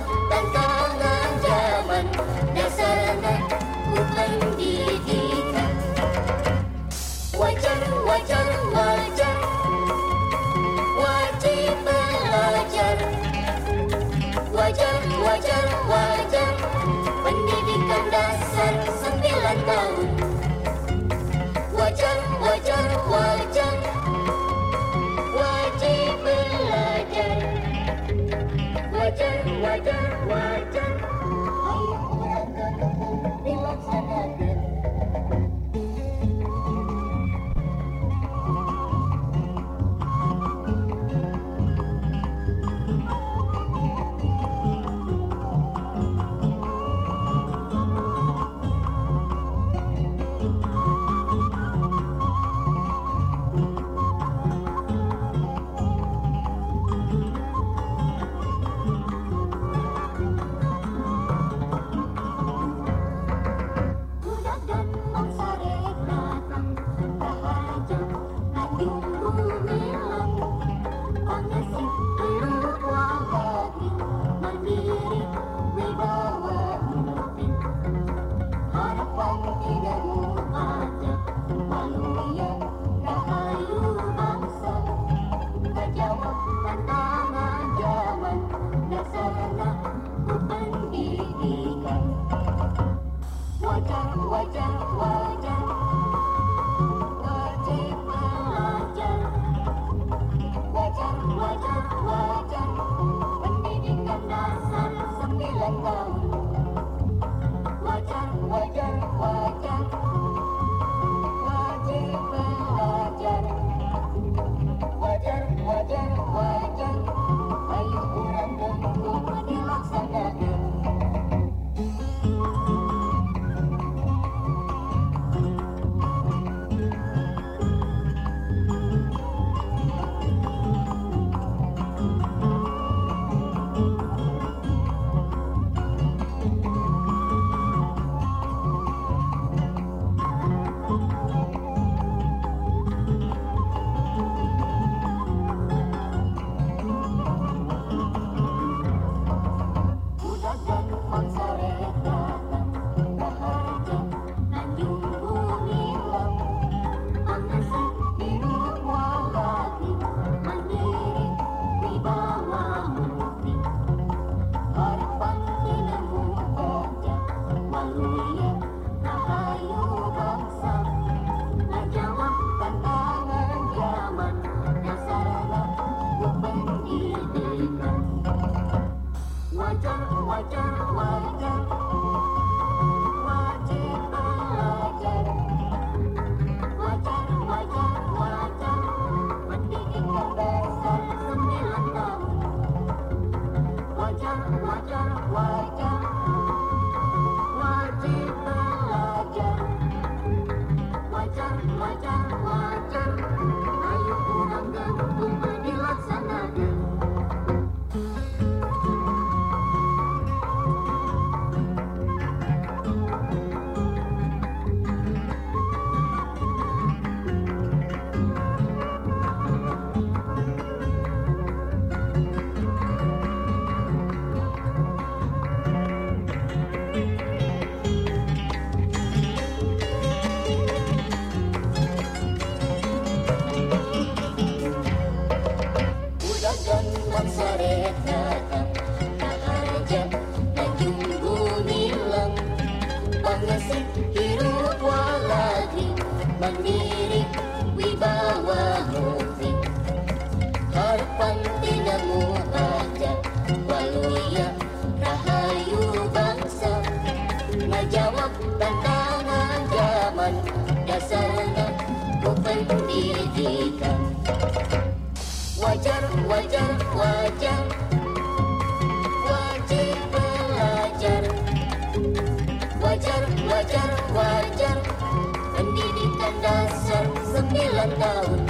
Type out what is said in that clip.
Tentangan zaman dasar anak u Pendidikan wajar wajar wajar. Wajib belajar. Wajar Wajar, wajar, pendidikan dasar sembilan tahun. I'm. white, Wajar, wajar, wajar. cantaba.